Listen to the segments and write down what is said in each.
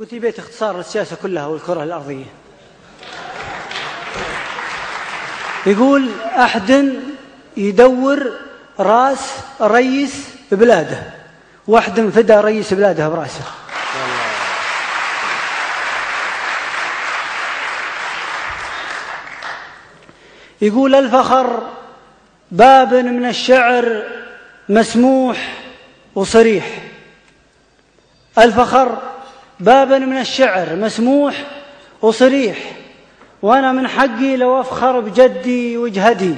قلت لي بيت اختصار للسياسة كلها والكرة الأرضية. يقول أحد يدور راس رئيس بلاده واحد فدى رئيس بلاده برأسه. يقول الفخر باب من الشعر مسموح وصريح. الفخر باب من الشعر مسموح وصريح. وأنا من حقي لو أفخر بجدي وجهدي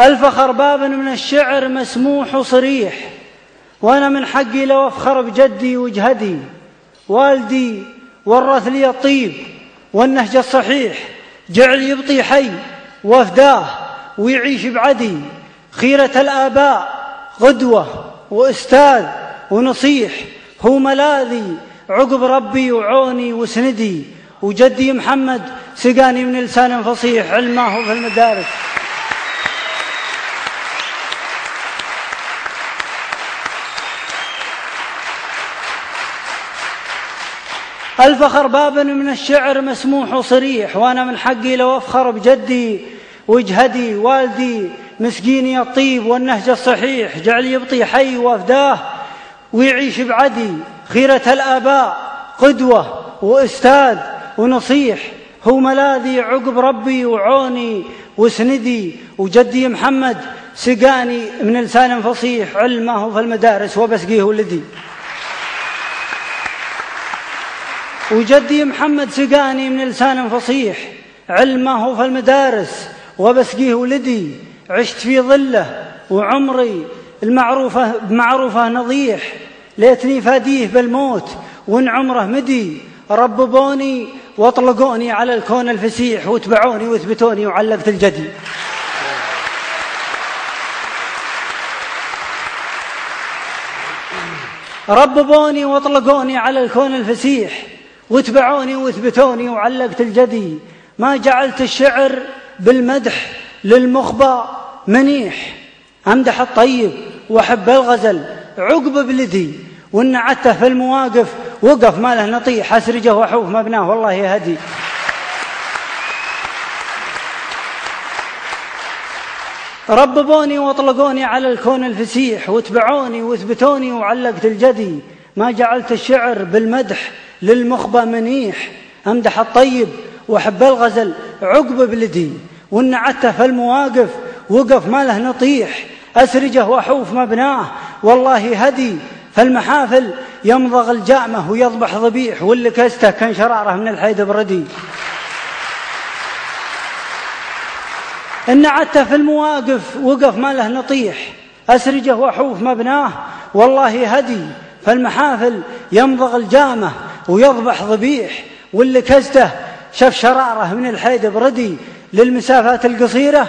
الفخر باب من الشعر مسموح وصريح. وأنا من حقي لو أفخر بجدي وجهدي والدي ورث لي الطيب والنهج الصحيح. جعل يبطي حي وأفداه ويعيش بعدي. خيرة الآباء غدوة. وأستاذ ونصيح هو ملاذي عقب ربي وعوني وسندي. وجدي محمد سقاني من لسان فصيح علمه في المدارس. الفخر باب من الشعر مسموح وصريح وأنا من حقي لو أفخر بجدي وجهدي والدي مسكيني الطيب والنهج الصحيح جعل يبطي حي وأفداه ويعيش بعدي خيرة الآباء قدوة وأستاذ ونصيح. هو ملاذي عقب ربي وعوني وسندي وجدي محمد سقاني من لسان فصيح علمه في المدارس وبسقيه ولدي وجدي محمد سقاني من لسان فصيح علمه في المدارس وبسقيه ولدي عشت في ظله وعمري المعروفة بمعروفة نضيح ليتني فاديه بالموت وإن عمره مدي. رببوني واطلقوني على الكون الفسيح واتبعوني واثبتوني وعلقت الجدي. رببوني واطلقوني على الكون الفسيح واتبعوني واثبتوني وعلقت الجدي. ما جعلت الشعر بالمدح للمخبى منيح. امدح الطيب وأحب الغزل. عقب بلدي. وإن عته في المواقف. وقف ما له نطيح. أسرجه وأحوف مبناه. والله يهدي رببوني واطلقوني على الكون الفسيح. واتبعوني واثبتوني وعلقت الجدي. ما جعلت الشعر بالمدح للمخبى منيح. امدح الطيب وأحب الغزل. عقب بلدي. وإن عته في المواقف. وقف ما له نطيح أسرجه وأحوف مبناه. والله هدي فالمحافل يمضغ الجامة ويضبح ضبيح واللي كسته كان شراره من الحيد بردي. إن عدته في المواقف وقف ما له نطيح أسرجه وأحوف مبناه. والله هدي فالمحافل يمضغ الجامة ويضبح ضبيح واللي كزته شاف شرارة من الحيد بردي. للمسافات القصيرة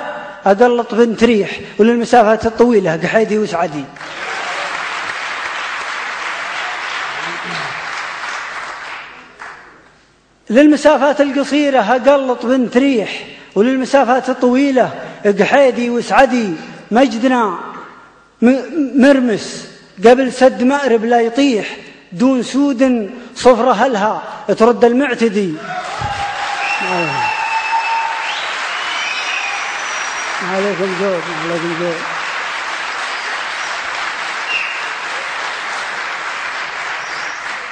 أقلط بنت ريح وللمسافات الطويلة قحيدي وسعدي. للمسافات القصيرة أقلط بنت ريح وللمسافات الطويلة قحيدي وسعدي. مجدنا مرمس قبل سد مأرب لا يطيح دون سود صفرة هلها ترد المعتدي. عليكم جود عليكم جود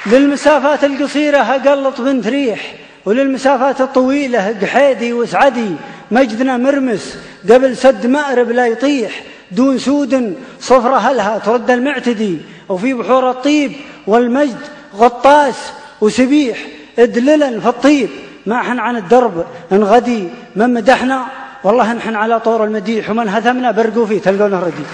للمسافات القصيرة أقلط بنت ريح وللمسافات الطويلة قحيدي وسعدي مجدنا مرمس قبل سد مأرب لا يطيح. دون سود صفرة هلها ترد المعتدي وفي بحور الطيب والمجد غطاس وسبيح. ادللا في الطيب ما حن عن الدرب انغدي من مدحنا والله نحن على طور المديح ومن هثمنا برقوا فيه تلقونه ردي